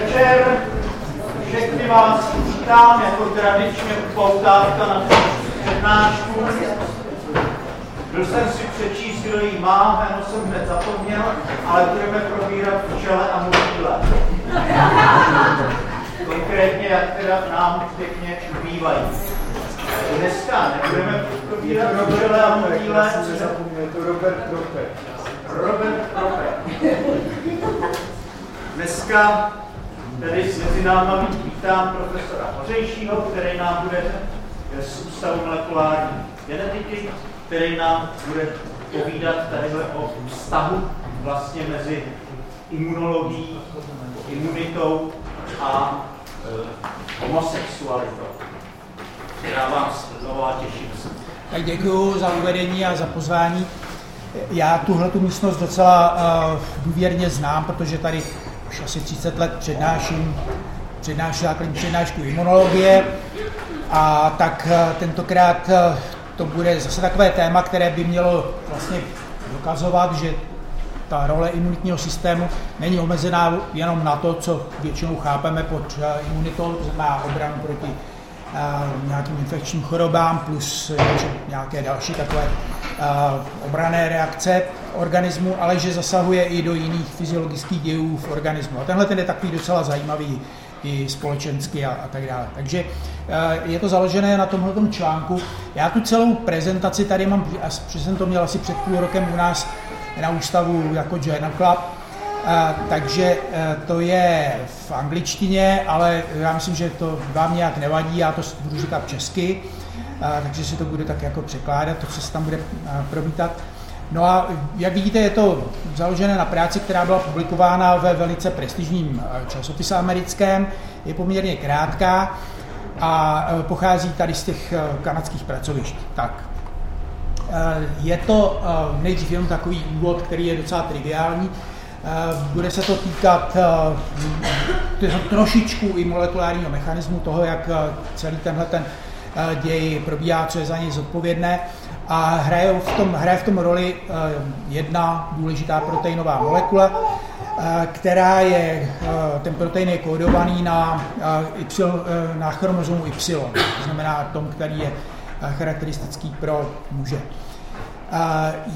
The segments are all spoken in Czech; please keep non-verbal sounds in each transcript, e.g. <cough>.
večer. Všechny vás vítám jako tradičně upoutávka na přednášku. Byl jsem si přečíst, kdo jí má, jméno jsem hned zapomněl, ale budeme probírat včele a motýle. Konkrétně, jak teda nám pěkně ubývají. Dneska nebudeme probírat včele a motýle. Je to Robert Prope. Robert Prope. Dneska tedy mezi náma vítám profesora Hořejšího, který nám bude z Ústavu molekulární genetiky, který nám bude povídat tadyhle o vztahu vlastně mezi imunologií, imunitou a e, homosexualitou. Já vás znovu těším se. Tak děkuji za uvedení a za pozvání. Já tuhle tu místnost docela uh, důvěrně znám, protože tady už asi 30 let přednáším, přednáším základní přednášku imunologie a tak uh, tentokrát uh, to bude zase takové téma, které by mělo vlastně dokazovat, že ta role imunitního systému není omezená jenom na to, co většinou chápeme pod imunitou, to znamená obranu proti nějakým infekčním chorobám plus nějaké další takové obrané reakce organismu, ale že zasahuje i do jiných fyziologických dějů v organismu. A tenhle ten je takový docela zajímavý i společensky a, a tak dále. Takže je to založené na tomhle článku. Já tu celou prezentaci tady mám, protože jsem to měl asi před půl rokem u nás na ústavu jako Journal Club, takže e, to je v angličtině, ale já myslím, že to vám nějak nevadí, já to budu říkat česky, takže si to bude tak jako překládat, to, co se tam bude probítat. No a jak vidíte, je to založené na práci, která byla publikována ve velice prestižním časopise americkém, je poměrně krátká a e, pochází tady z těch e, kanadských pracovišť. Tak. Je to nejdřív jenom takový úvod, který je docela triviální, Eh, bude se to týkat eh, trošičku i molekulárního mechanismu toho, jak eh, celý tenhle ten děj probíhá, co je za něj zodpovědné. A hraje v tom, hraje v tom roli jedna důležitá proteinová molekula, která je, ten protein je kódovaný na, y, na chromozomu Y, to znamená tom, který je charakteristický pro muže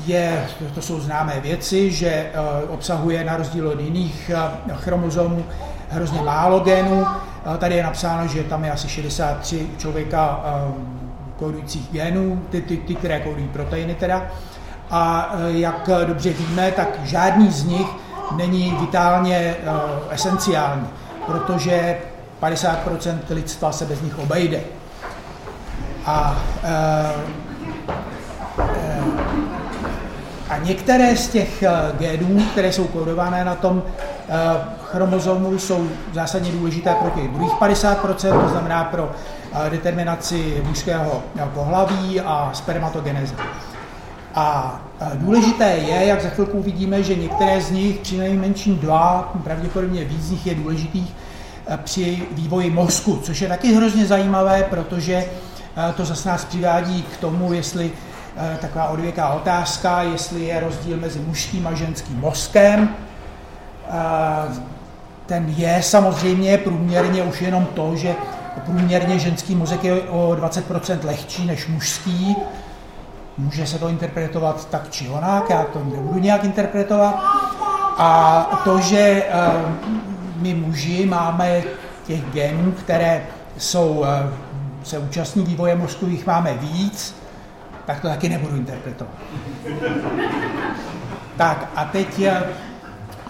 je, to jsou známé věci, že obsahuje na rozdíl od jiných chromozomů hrozně málo genů. E, tady je napsáno, že tam je asi 63 člověka kódujících genů, ty, ty, ty, které kódují proteiny teda. A jak dobře víme, tak žádný z nich není vitálně esenciální, protože 50% lidstva se bez nich obejde. A a některé z těch eh, génů, které jsou kódované na tom eh, chromozomu, jsou zásadně důležité pro těch druhých 50%, to znamená pro eh, determinaci mužského pohlaví a spermatogeneze. A důležité je, jak za chvilku uvidíme, že některé z nich, při nejmenším dva, pravděpodobně víc z nich je důležitých při vývoji mozku, což je taky hrozně zajímavé, protože to zase nás přivádí k tomu, jestli Eh, taková odvěká otázka, jestli je rozdíl mezi mužským a ženským mozkem. Eh, ten je samozřejmě průměrně už jenom to, že průměrně ženský mozek je o 20% lehčí než mužský. Může se to interpretovat tak či onak, já to nebudu nějak interpretovat. A to, že eh, my muži máme těch genů, které jsou, se účastní vývoje mozku, jich máme víc, tak to taky nebudu interpretovat. tak a teď eh,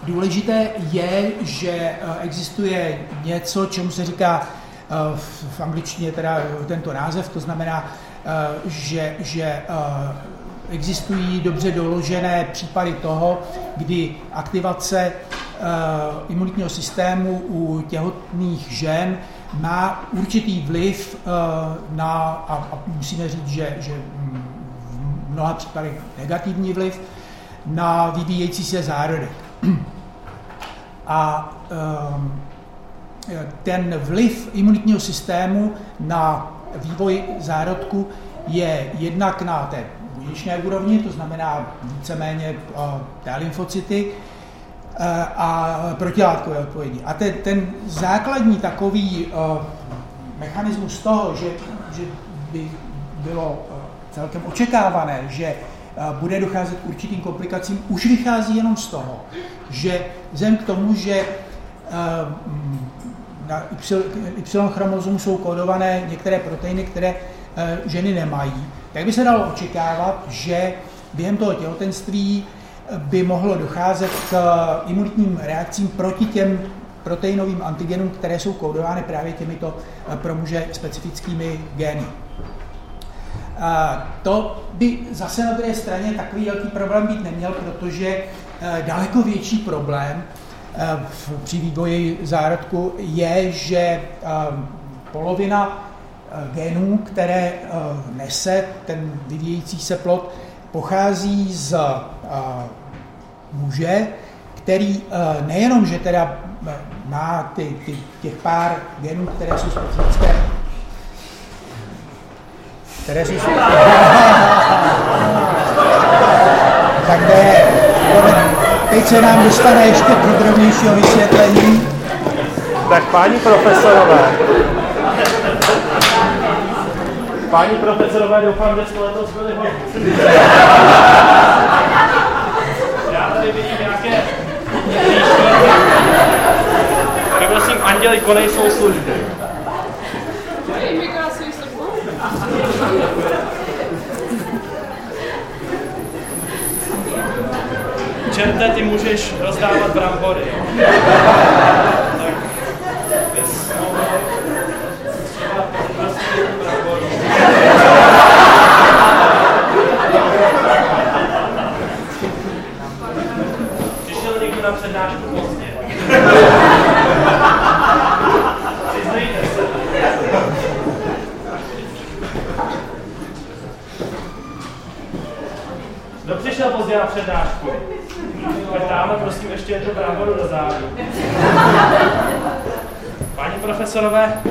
důležité je, že eh, existuje něco, čemu se říká eh, v angličtině teda tento název, to znamená, že, že existují dobře doložené případy toho, kdy aktivace imunitního systému u těhotných žen má určitý vliv na, a, musíme říct, že, že mnoha případech negativní vliv na vyvíjející se zárodek. A um, ten vliv imunitního systému na vývoj zárodku je jednak na té buněčné úrovni, to znamená víceméně té lymfocyty, uh, a protilátkové odpovědi. A ten, ten základní takový uh, mechanismus toho, že, že by bylo uh, celkem očekávané, že bude docházet k určitým komplikacím, už vychází jenom z toho, že vzhledem k tomu, že uh, na Y chromozomu jsou kódované některé proteiny, které uh, ženy nemají, tak by se dalo očekávat, že během toho těhotenství by mohlo docházet k eh, imunitním reakcím proti těm proteinovým antigenům, které jsou kódovány právě těmito eh, pro muže specifickými gény. To by zase na druhé straně takový velký problém být neměl, protože eh, daleko větší problém při vývoji zárodku je, že polovina genů, které nese ten vyvíjející se plod, pochází z muže, který eh, nejenom, že teda eh, má ty, ty, těch pár genů, které jsou specifické, které jsou <laughs> tak jde, teď se nám dostane ještě podrobnějšího vysvětlení. Tak páni profesorové, páni profesorové, doufám, že jste letos byli hodní tady vidím nějaké prosím, anděli konej svou službu. Čerte, ty můžeš rozdávat brambory? Tak, bys mohl třeba brambory. na přednášku pozdě. Přiznejte se. Kdo přišel pozdě na přednášku? Tak dáme prosím ještě jednu bramboru do zádu. Páni profesorové,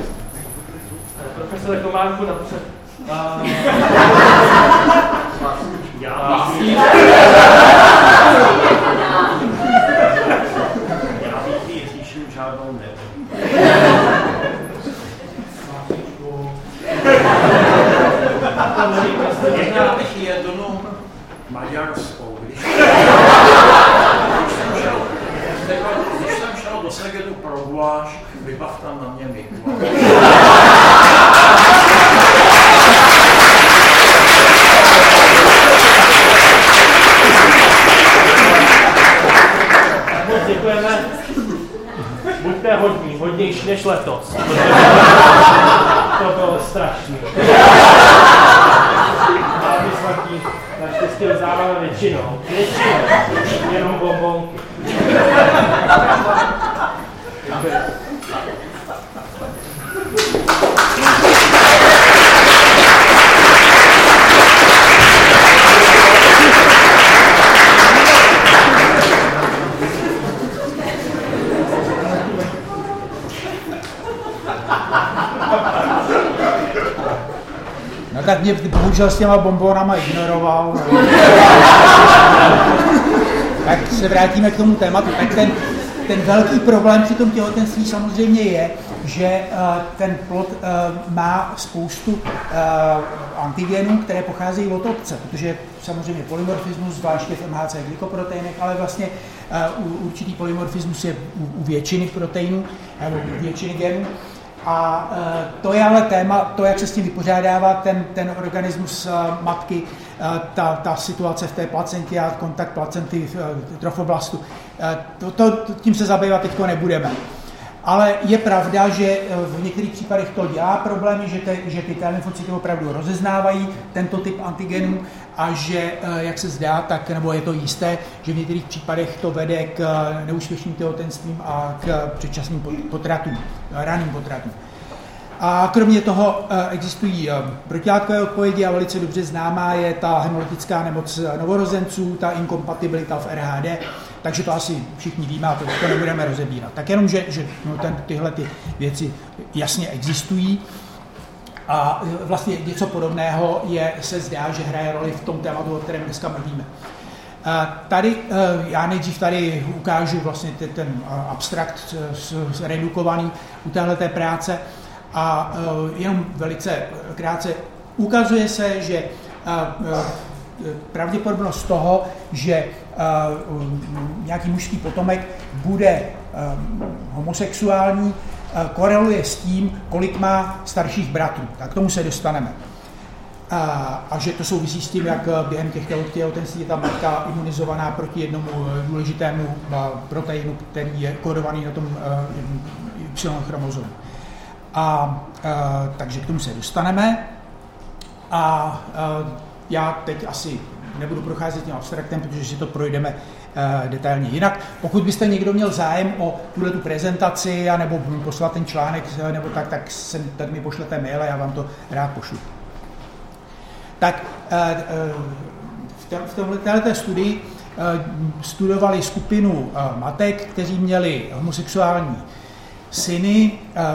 Kománku napřed. Uh, já. Možná bych jednu maďarskou. Když jsem šel do Segedu pro guláš, vybav tam na mě Mikuláš. děkujeme. Buďte hodní, hodnější než letos. <laughs> To bylo strašný. A my svatí naštěstí rozdáváme většinou. Většinou. Jenom bombonky. Mě bohužel s těma bombonama ignoroval. tak se vrátíme k tomu tématu. Tak ten, ten velký problém při tom těhotenství samozřejmě je, že uh, ten plod uh, má spoustu uh, antigenů, které pocházejí od otce, protože samozřejmě polymorfismus, zvláště v MHC glykoproteinech, ale vlastně určitý polymorfismus je u, u většiny proteinů, nebo u většiny genů. A e, to je ale téma, to, jak se s tím vypořádává ten, ten organismus e, matky, e, ta, ta situace v té placentě a kontakt placenty v trofoblastu. To, to, tím se zabývat teď nebudeme. Ale je pravda, že v některých případech to dělá problémy, že, te, že ty lymfocyty opravdu rozeznávají tento typ antigenů a že, jak se zdá, tak, nebo je to jisté, že v některých případech to vede k neúspěšným těhotenstvím a k předčasným potratům, raným potratům. A kromě toho existují protilátkové odpovědi a velice dobře známá je ta hemolytická nemoc novorozenců, ta inkompatibilita v RHD, takže to asi všichni víme a to, to nebudeme rozebírat. Tak jenom, že, že no, ten, tyhle ty věci jasně existují. A vlastně něco podobného je, se zdá, že hraje roli v tom tématu, o kterém dneska mluvíme. Tady, já nejdřív tady ukážu vlastně ten abstrakt redukovaný u téhleté práce a jenom velice krátce ukazuje se, že pravděpodobnost toho, že nějaký mužský potomek bude homosexuální, koreluje s tím, kolik má starších bratrů. Tak k tomu se dostaneme. A, a že to souvisí s tím, jak během těch těhotenství je ta matka imunizovaná proti jednomu e, důležitému proteinu, který je kodovaný na tom Y chromozomu. A, a takže k tomu se dostaneme. A, a já teď asi nebudu procházet tím abstraktem, protože si to projdeme uh, detailně. Jinak, pokud byste někdo měl zájem o tuhle tu prezentaci, nebo poslat ten článek, nebo tak, tak, se, tak mi pošlete mail a já vám to rád pošlu. Tak uh, v, této studii studovali skupinu matek, kteří měli homosexuální syny.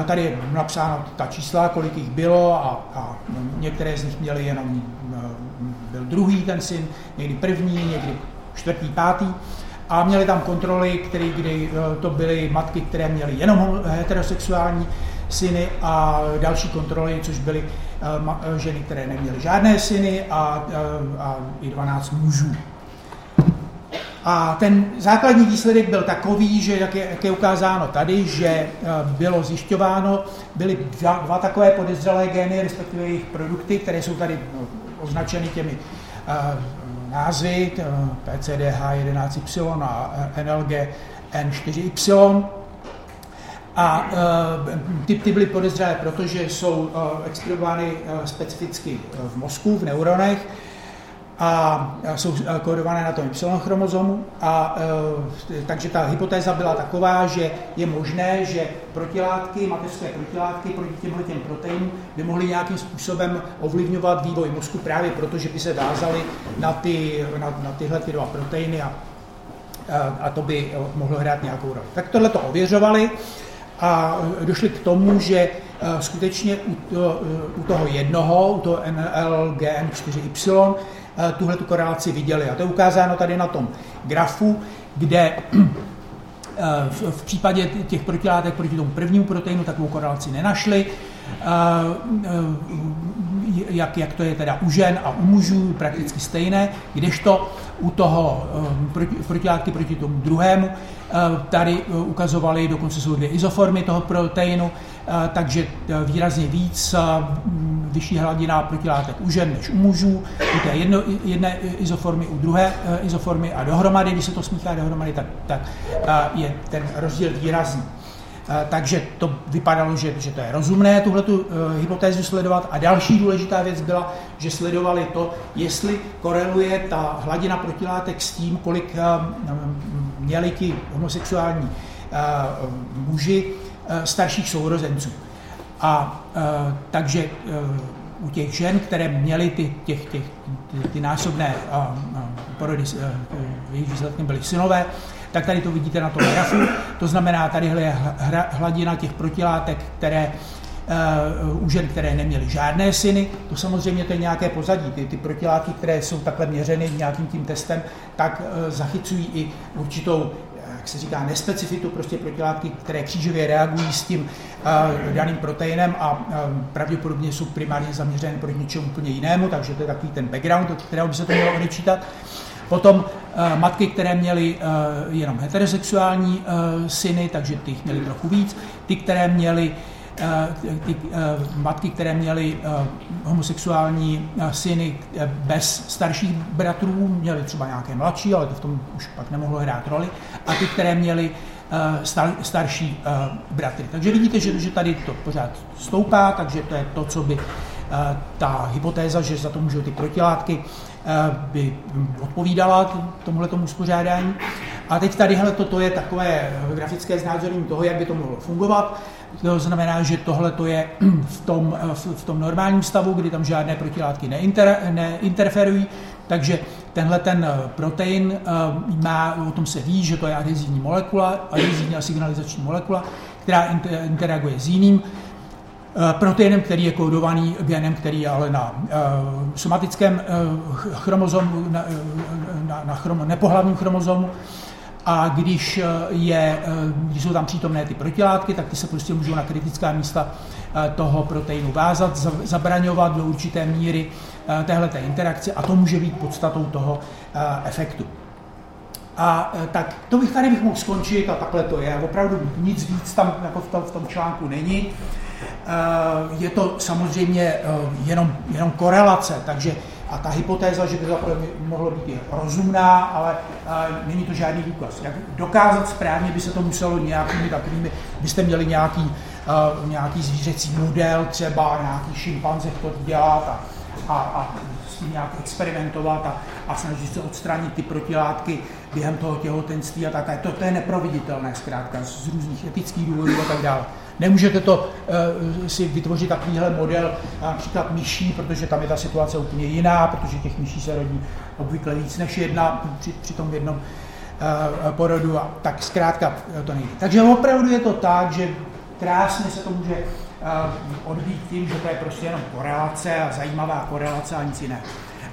Tady je napsáno ta čísla, kolik jich bylo a, a některé z nich měly jenom, byl druhý ten syn, někdy první, někdy čtvrtý, pátý. A měli tam kontroly, které, kdy to byly matky, které měly jenom heterosexuální syny a další kontroly, což byly ženy, které neměly žádné syny a, a i 12 mužů. A ten základní výsledek byl takový, že jak je, jak je ukázáno tady, že eh, bylo zjišťováno, byly dva, dva takové podezřelé gény, respektive jejich produkty, které jsou tady no, označeny těmi uh, názvy, PCDH11Y a NLG N4Y. A uh, ty, ty byly podezřelé, protože jsou uh, expredovány uh, specificky v mozku, v neuronech, a jsou kódované na tom Y chromozomu. A, e, takže ta hypotéza byla taková, že je možné, že protilátky, mateřské protilátky proti těmhle těm proteinům by mohly nějakým způsobem ovlivňovat vývoj mozku právě proto, že by se vázaly na, ty, na, na tyhle ty dva proteiny a, a to by mohlo hrát nějakou roli. Tak tohle to ověřovali a došli k tomu, že e, skutečně u, to, u toho jednoho, u toho NLGN4Y, Eh, tuhle tu korelaci viděli. A to je ukázáno tady na tom grafu, kde <clears throat> eh, v, případě těch protilátek proti tomu prvnímu proteinu takovou korelaci nenašli. Eh, jak, jak to je teda u žen a u mužů, prakticky stejné, kdežto u toho proti, protilátky proti tomu druhému tady ukazovali, dokonce jsou dvě izoformy toho proteinu, takže výrazně víc vyšší hladina protilátek u žen než u mužů, u té jedno, jedné izoformy, u druhé eh, izoformy a dohromady, když se to smíchá dohromady, tak, tak je ten rozdíl výrazný. Takže to vypadalo, že, že to je rozumné tuhle tu hypotézu sledovat. A další důležitá věc byla, že sledovali to, jestli koreluje ta hladina protilátek s tím, kolik měli ti homosexuální muži starších sourozenců. A uh, takže uh, u těch žen, které měly ty, těch, těch, ty, ty násobné porody, jejich výsledkem byly synové, tak tady to vidíte na tom grafu. To znamená, tady je hladina těch protilátek, které u žen, které neměly žádné syny. To samozřejmě to je nějaké pozadí. Ty, ty protilátky, které jsou takhle měřeny nějakým tím testem, tak zachycují i určitou jak se říká, nespecifitu, prostě protilátky, které křížově reagují s tím uh, daným proteinem a uh, pravděpodobně jsou primárně zaměřené proti něčemu úplně jinému, takže to je takový ten background, od kterého by se to mělo odečítat. Potom uh, matky, které měly uh, jenom heterosexuální uh, syny, takže ty měly trochu víc. Ty, které měly ty matky, které měly homosexuální syny bez starších bratrů, měly třeba nějaké mladší, ale to v tom už pak nemohlo hrát roli, a ty, které měly star, starší bratry. Takže vidíte, že, že tady to pořád stoupá, takže to je to, co by ta hypotéza, že za to můžou ty protilátky, by odpovídala tomuhle tomu uspořádání. A teď tady, hele, toto je takové grafické znázornění toho, jak by to mohlo fungovat. To znamená, že tohle to je <clears throat> v tom, v tom normálním stavu, kdy tam žádné protilátky neinter, neinterferují, takže tenhle ten protein má, o tom se ví, že to je adhezivní molekula, adhezivní a signalizační molekula, která interaguje s jiným proteinem, který je kódovaný genem, který je ale na somatickém chromozomu, na, na, na chrom, nepohlavním chromozomu. A když, je, když jsou tam přítomné ty protilátky, tak ty se prostě můžou na kritická místa toho proteinu vázat, zabraňovat do určité míry téhleté interakce a to může být podstatou toho efektu. A tak to bych tady bych mohl skončit a takhle to je. Opravdu nic víc tam jako v tom, v tom článku není. Je to samozřejmě jenom, jenom korelace, takže a ta hypotéza, že by to mohlo být je rozumná, ale není to žádný důkaz. Jak dokázat správně by se to muselo nějakými takovými, byste měli nějaký, nějaký zvířecí model, třeba nějaký šimpanze to dělat a, a, a s tím nějak experimentovat a, a snažit se odstranit ty protilátky během toho těhotenství a tak. To, to je neproviditelné zkrátka z různých etických důvodů a tak dále. Nemůžete to uh, si vytvořit takovýhle model například myší, protože tam je ta situace úplně jiná, protože těch myší se rodí obvykle víc než jedna při, při tom jednom uh, porodu a tak zkrátka to nejde. Takže opravdu je to tak, že krásně se to může odbít tím, že to je prostě jenom korelace a zajímavá korelace a nic jiného.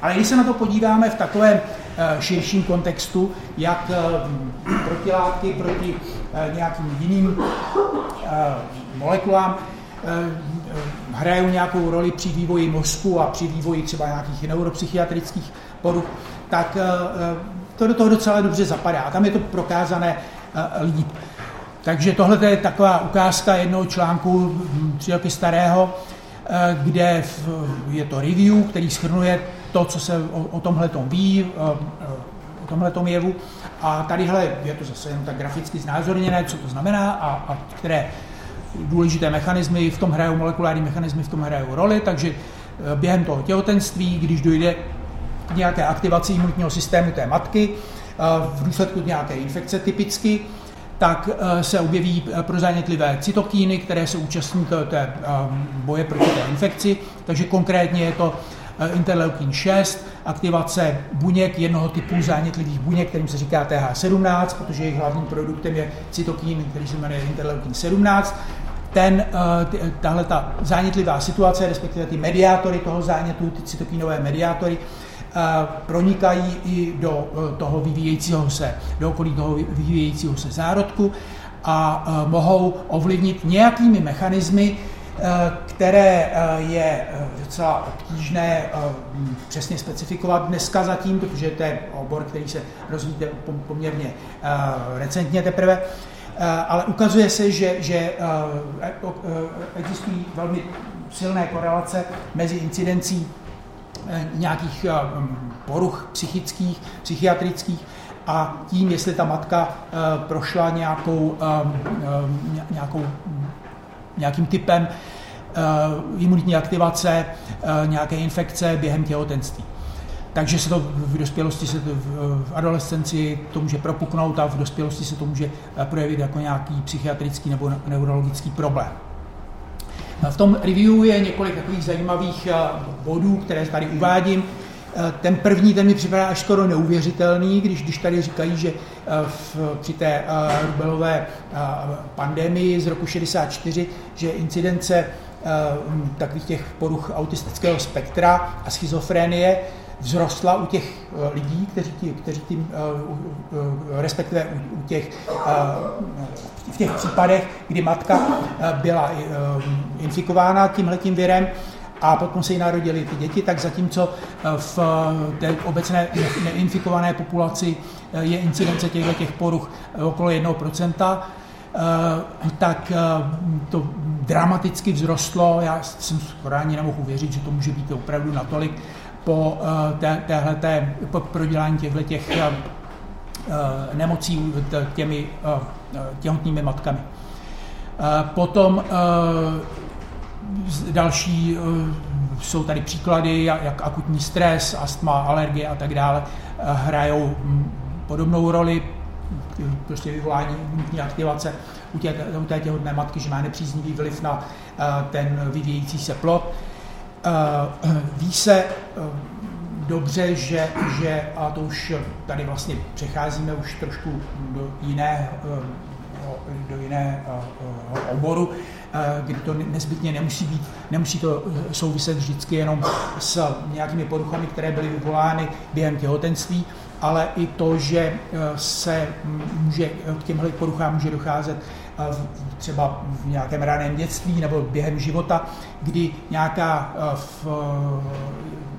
Ale když se na to podíváme v takovém e, širším kontextu, jak e, protilátky proti e, nějakým jiným molekulám hrajou nějakou roli při vývoji mozku a při vývoji třeba nějakých neuropsychiatrických poruch, tak to do toho docela dobře zapadá. A tam je to prokázané líp. Takže tohle je taková ukázka jednoho článku hm, tři roky starého, eh, kde je to review, který schrnuje to, co se o, o tomhle ví, eh, o tomhle jevu. A tadyhle je to zase jen tak graficky znázorněné, co to znamená a, a které důležité mechanismy v tom hrajou, molekulární mechanismy v tom hrajou roli, takže eh, během toho těhotenství, když dojde k nějaké aktivaci imunitního systému té matky, v důsledku nějaké infekce typicky, tak eh, se objeví eh, prozánětlivé cytokíny, které se účastní té, eh, boje proti té infekci, takže konkrétně je to interleukin 6, aktivace buněk jednoho typu zánětlivých buněk, kterým se říká TH17, protože jejich hlavním produktem je cytokín, který se jmenuje interleukin 17. Ten, tahle ta zánětlivá situace, respektive ty mediátory toho zánětu, ty cytokínové mediátory, pronikají i do toho vyvíjejícího se, do okolí toho vyvíjejícího se zárodku a mohou ovlivnit nějakými mechanismy, které je docela obtížné přesně specifikovat dneska zatím, protože to je obor, který se rozvíjí poměrně recentně teprve, ale ukazuje se, že, že existují velmi silné korelace mezi incidencí Eh, nějakých eh, poruch psychických, psychiatrických a tím, jestli ta matka eh, prošla nějakou, nějakou, nějakým typem imunitní aktivace, nějaké infekce během těhotenství. Takže se to v dospělosti, se to v adolescenci to může propuknout a v dospělosti se to může projevit jako nějaký psychiatrický nebo neurologický problém. V tom review je několik takových zajímavých eh, bodů, které tady uvádím. Eh, ten první, ten mi připadá až skoro neuvěřitelný, když, když tady říkají, že eh, v, při té rubelové pandemii z roku 64, že incidence takových těch poruch autistického spektra a schizofrenie vzrostla u těch eh, lidí, kteří, tí, kteří tím, eh, respektive u těch, eh, v těch případech, kdy matka byla infikována tímhletím virem, a potom se jí narodili ty děti, tak zatímco v té obecné neinfikované populaci je incidence těchto těch poruch okolo 1%, tak to dramaticky vzrostlo. Já jsem skoro ani nemohu uvěřit, že to může být opravdu natolik, po eh, té, téhleté, po prodělání těchto těch eh, eh, nemocí těmi těhotnými matkami. Potom další jsou tady příklady, jak akutní stres, astma, alergie a tak dále hrajou hm, podobnou roli, prostě vyvolání imunitní aktivace u té, u té těhotné matky, že má nepříznivý vliv na ten vyvíjející se plod. Eh, ví se eh, dobře, že, že, a to už tady vlastně přecházíme už trošku do jiného do jiného oboru, kdy to nezbytně nemusí být, nemusí to souviset vždycky jenom s nějakými poruchami, které byly vyvolány během těhotenství, ale i to, že se může, k těmhle poruchám může docházet třeba v nějakém raném dětství nebo během života, kdy nějaká v,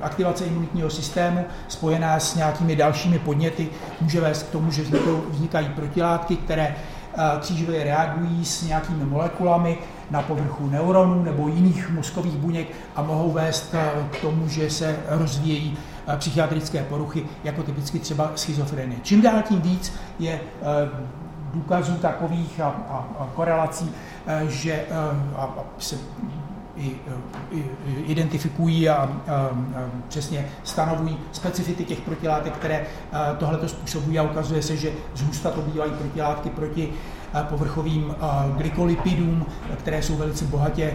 aktivace imunitního systému spojená s nějakými dalšími podněty může vést k tomu, že vznikají protilátky, které křížově reagují s nějakými molekulami na povrchu neuronů nebo jiných mozkových buněk a mohou vést k tomu, že se rozvíjejí psychiatrické poruchy, jako typicky třeba schizofrenie. Čím dál tím víc je důkazů takových a, a, a korelací, eh, že eh, a, a se i, i, identifikují a, a, a přesně stanovují specifity těch protilátek, které tohleto způsobují a ukazuje se, že zhusta to bývají protilátky proti povrchovým glykolipidům, které jsou velice bohatě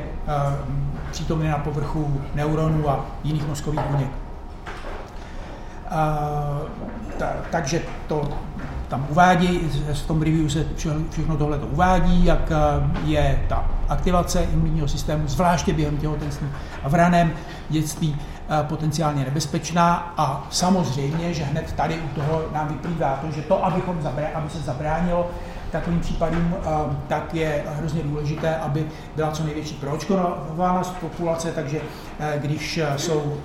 přítomné na povrchu neuronů a jiných mozkových buněk. Ta, takže to tam uvádí, v tom review se všechno tohle to uvádí, jak eh, je ta aktivace imunitního systému, zvláště během těhotenství a v raném dětství, eh, potenciálně nebezpečná. A samozřejmě, že hned tady u toho nám vyplývá to, že to, abychom zabrá, aby se zabránilo takovým případům, eh, tak je hrozně důležité, aby byla co největší proočkovánost populace, takže když jsou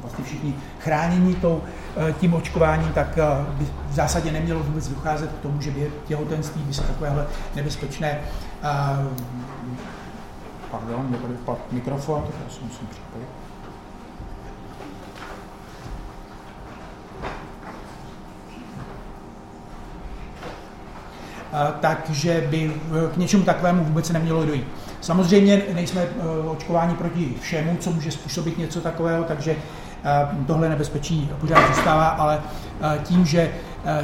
vlastně všichni chránění tou, eh, tím očkováním, tak eh, by v zásadě nemělo vůbec docházet k tomu, že by těhotenství by se takovéhle nebezpečné eh, Pardon, mě tady vpadl mikrofon, tak já si musím připojit. takže by k něčemu takovému vůbec nemělo dojít. Samozřejmě nejsme očkováni proti všemu, co může způsobit něco takového, takže tohle nebezpečí pořád zůstává, ale tím, že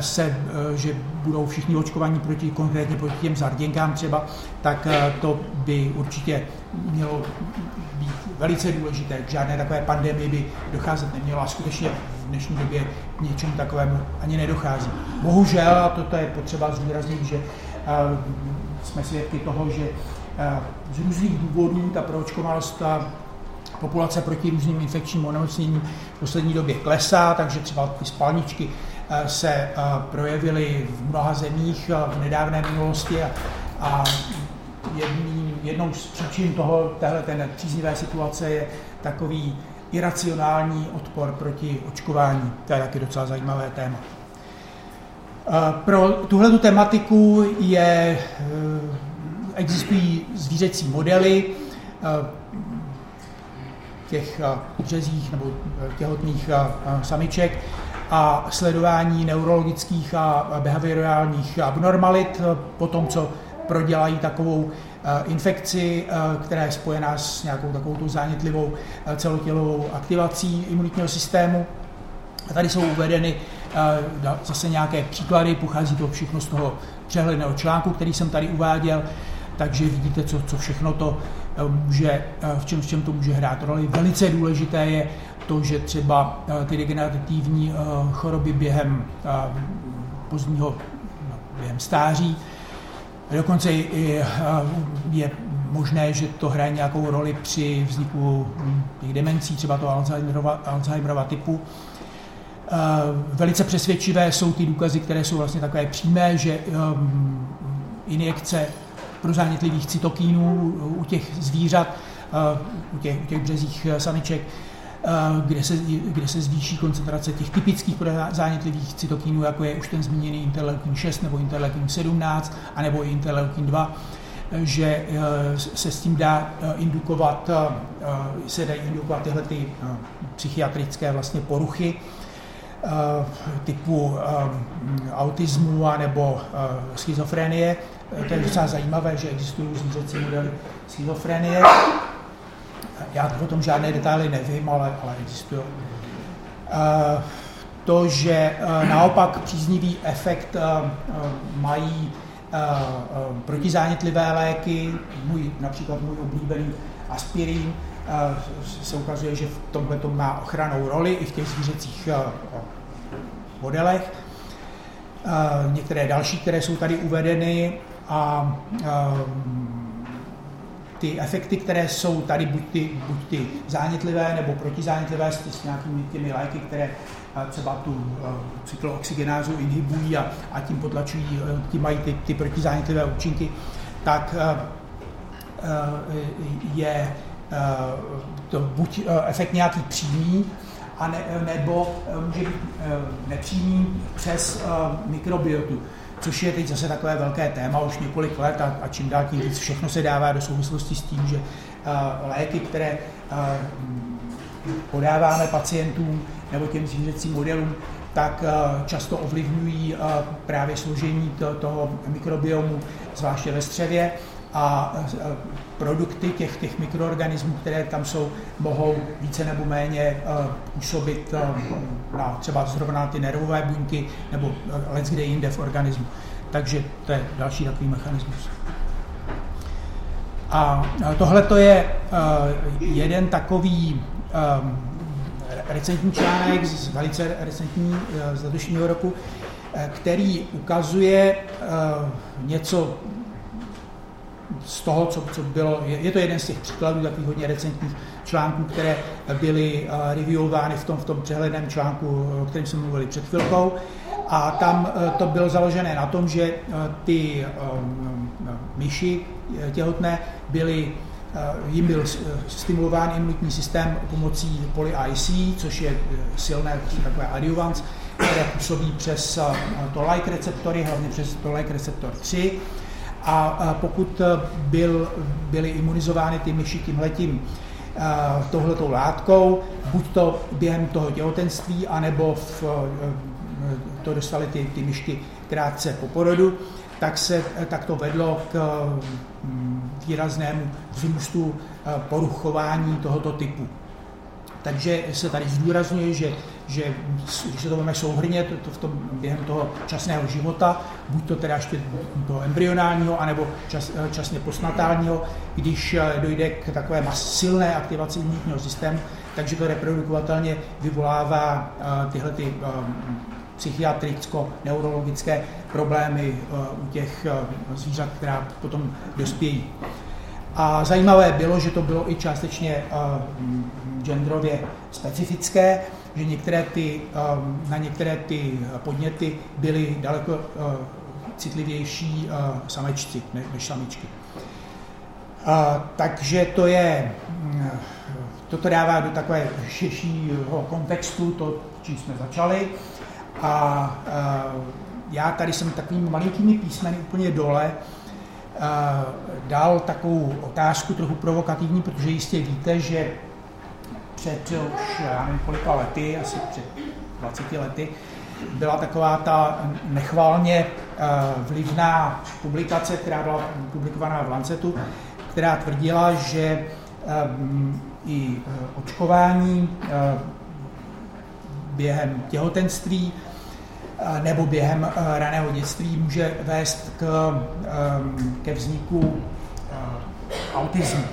se, že budou všichni očkovaní proti, konkrétně proti těm zarděnkám třeba, tak to by určitě mělo být velice důležité. K žádné takové pandemii by docházet nemělo a skutečně v dnešní době k něčemu takovému ani nedochází. Bohužel, a toto je potřeba zdůraznit, že jsme svědky toho, že z různých důvodů ta proočkovanost populace proti různým infekčním onemocněním v poslední době klesá, takže třeba ty spalničky eh, se eh, projevily v mnoha zemích eh, v nedávné minulosti a, a jedný, jednou z příčin toho, téhle té příznivé situace je takový iracionální odpor proti očkování. To je taky docela zajímavé téma. Pro tuhle tematiku je, existují zvířecí modely, těch eh, březích nebo eh, těhotných eh, samiček a sledování neurologických a behaviorálních abnormalit po tom, co prodělají takovou infekci, která je spojená s nějakou takovou tou zánětlivou celotělovou aktivací imunitního systému. A tady jsou uvedeny zase nějaké příklady, pochází to všechno z toho přehledného článku, který jsem tady uváděl, takže vidíte, co, co všechno to může, eh, v čem, v čem to může hrát roli. Velice důležité je to, že třeba eh, ty degenerativní choroby během pozdního, no, během stáří, dokonce je možné, že to hraje nějakou roli při vzniku hm, těch demencí, třeba toho Alzheimerova, Alzheimerova typu. Velice přesvědčivé jsou ty důkazy, které jsou vlastně takové přímé, že injekce prozánětlivých cytokínů u těch zvířat, eh, u těch, u těch březích eh, samiček, eh, kde se, kde se zvýší koncentrace těch typických prozánětlivých cytokínů, jako je už ten zmíněný interleukin 6 nebo interleukin 17, anebo i interleukin 2, že se s tím dá indukovat, se dají indukovat tyhle ty psychiatrické vlastně poruchy typu autismu nebo schizofrenie to je docela zajímavé, že existují zvířecí modely schizofrenie. Já o tom žádné detaily nevím, ale, ale existují. To, že naopak příznivý efekt mají protizánětlivé léky, můj, například můj oblíbený aspirin, se ukazuje, že v tomhle má ochranou roli i v těch zvířecích modelech. některé další, které jsou tady uvedeny a ty efekty, které jsou tady, buď ty, buď ty zánětlivé nebo protizánětlivé s, nějakými těmi léky, které třeba tu cyklooxygenázu inhibují a, a tím potlačují, tím mají ty, ty protizánětlivé účinky, tak je to buď efekt nějaký přímý, a ne, nebo může být nepřímý přes mikrobiotu což je teď zase takové velké téma už několik let a, a čím dál tím víc všechno se dává do souvislosti s tím, že uh, léky, které uh, podáváme pacientům nebo těm zvířecím modelům, tak uh, často ovlivňují právě složení to, toho mikrobiomu, zvláště ve střevě a produkty těch, těch mikroorganismů, které tam jsou, mohou více nebo méně působit na třeba zrovna ty nervové buňky nebo let kde jinde v organismu. Takže to je další takový mechanismus. A tohle to je jeden takový recentní článek, velice recentní z letošního roku, který ukazuje něco z toho, co, co bylo, je, je to jeden z těch příkladů takových hodně recentních článků, které byly uh, reviewovány v tom, v tom přehledném článku, o kterém jsme mluvili před chvilkou. A tam uh, to bylo založené na tom, že uh, ty um, myši těhotné byly jim byl stimulován imunitní systém pomocí poly-IC, což je silné takové adjuvans, které působí přes to-like receptory, hlavně přes to-like receptor 3 a pokud e, byl, byly imunizovány ty myši tímhletím e, tohletou látkou, buď to během toho těhotenství, anebo v, e, to dostali ty, ty myšky krátce po porodu, tak, se, tak to vedlo k výraznému vzrůstu poruchování tohoto typu. Takže se tady zdůrazňuje, že že když se to máme souhrně to, to v tom, během toho časného života, buď to teda ještě toho embryonálního, anebo čas, časně postnatálního, když eh, dojde k takové silné aktivaci imunitního systému, takže to reprodukovatelně vyvolává uh, tyhle ty, psychiatricko-neurologické problémy u těch zvířat, která potom dospějí. A zajímavé bylo, že to bylo i částečně uh, genderově specifické, že některé ty, um, na některé ty podněty byly daleko uh, citlivější uh, samečci než samičky. Takže to je, mm, toto dává do takové širšího kontextu to, čím jsme začali. A já tady jsem takovými malinkými písmeny úplně dole dal takovou otázku trochu provokativní, protože jistě víte, že před už, já nevím kolika lety, asi před 20 lety, byla taková ta nechválně eh, vlivná publikace, která byla publikovaná v Lancetu, která tvrdila, že eh, i eh, očkování během těhotenství nebo během raného dětství může vést k, ke vzniku autismu.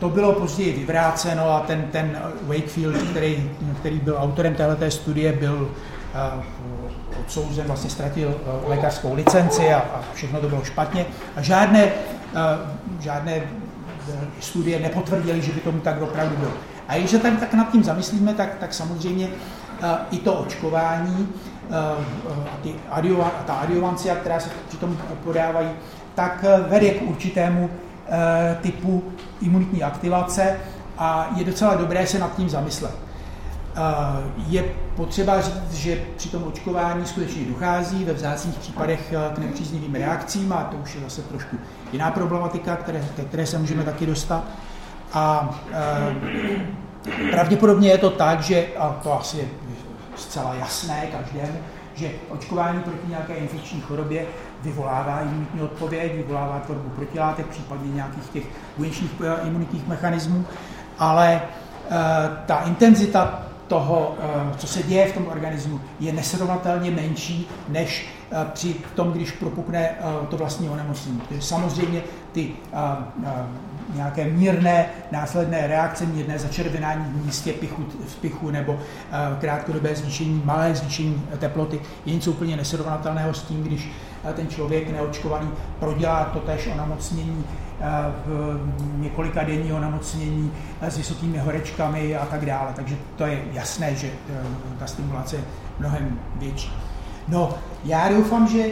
To bylo později vyvráceno a ten, ten Wakefield, který, který byl autorem této studie, byl odsouzen, vlastně ztratil lékařskou licenci a, a všechno to bylo špatně. A žádné, žádné studie nepotvrdily, že by tomu tak opravdu bylo. A když se tak nad tím zamyslíme, tak, tak samozřejmě i to očkování, ty adjuva, ta adjuvancia, která se přitom podávají, tak vede k určitému Eh, typu imunitní aktivace a je docela dobré se nad tím zamyslet. Eh, je potřeba říct, že při tom očkování skutečně dochází ve vzácných případech eh, k nepříznivým reakcím a to už je zase trošku jiná problematika, které, ke které se můžeme taky dostat. A pravděpodobně je to tak, že, a to asi je zcela jasné každému, že očkování proti nějaké infekční chorobě vyvolává imunitní odpověď, vyvolává tvorbu protilátek, případně nějakých těch buněčních eh, imunitních mechanismů, ale eh, ta intenzita toho, eh, co se děje v tom organismu, je nesrovnatelně menší, než při tom, když propukne to vlastní onemocnění. Samozřejmě ty nějaké mírné následné reakce, mírné začervenání v místě pichu, v pichu nebo krátkodobé zvýšení, malé zvýšení teploty je něco úplně nesrovnatelného s tím, když ten člověk neočkovaný prodělá to tež onemocnění v několika denní onemocnění s vysokými horečkami a tak dále. Takže to je jasné, že ta stimulace je mnohem větší. No, já doufám, že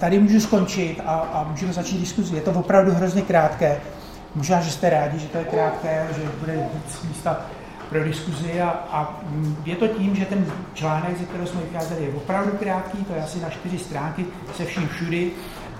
tady můžu skončit a, a můžeme začít diskuzi. Je to opravdu hrozně krátké. Možná, že jste rádi, že to je krátké, že bude víc místa pro diskuzi a, a je to tím, že ten článek, ze kterého jsme vycházeli, je opravdu krátký, to je asi na čtyři stránky se vším všudy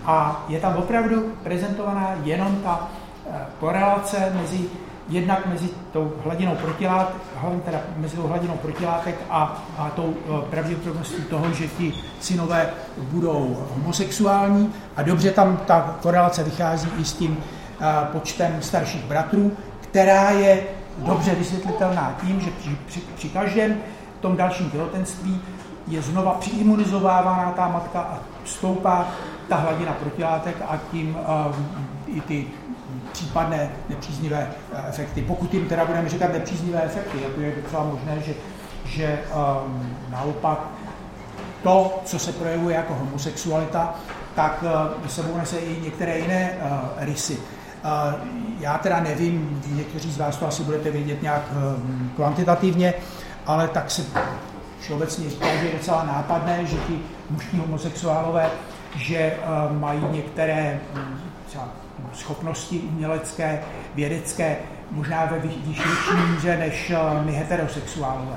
a je tam opravdu prezentovaná jenom ta eh, korelace mezi jednak mezi tou hladinou protilátek, teda mezi tou hladinou protilátek a, a tou eh, pravděpodobností toho, že ti synové budou homosexuální. A dobře tam ta korelace vychází i s tím uh, počtem starších bratrů, která je dobře vysvětlitelná tím, že při, při, při každém tom dalším těhotenství je znova přiimunizovávána ta matka a stoupá ta hladina protilátek a tím uh, i ty případné nepříznivé uh, efekty. Pokud jim teda budeme říkat nepříznivé efekty, jako je docela možné, že, že um, naopak to, co se projevuje jako homosexualita, tak uh, sebou nese i některé jiné uh, rysy. Uh, já teda nevím, někteří z vás to asi budete vědět nějak uh, kvantitativně, ale tak se všeobecně říká, že je docela nápadné, že ti mužní homosexuálové že eh, mají některé hm, třeba schopnosti umělecké, vědecké, možná ve vyšší míře než eh, my heterosexuálové.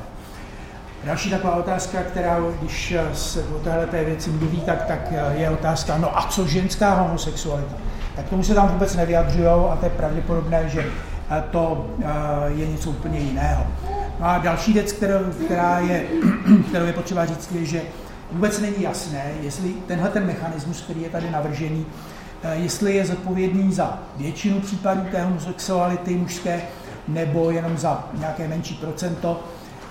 Další taková otázka, která, když eh, se o téhle věci mluví, tak, tak je otázka, no a co ženská homosexualita? Tak tomu se tam vůbec nevyjadřují a to je pravděpodobné, že to je něco úplně jiného. No a další věc, kterou, která je, <clears throat> kterou je potřeba říct, je, že vůbec není jasné, jestli tenhle ten mechanismus, který je tady navržený, eh, jestli je zodpovědný za většinu případů té homosexuality mužské, nebo jenom za nějaké menší procento,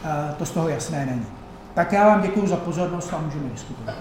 eh, to z toho jasné není. Tak já vám děkuji za pozornost a můžeme diskutovat.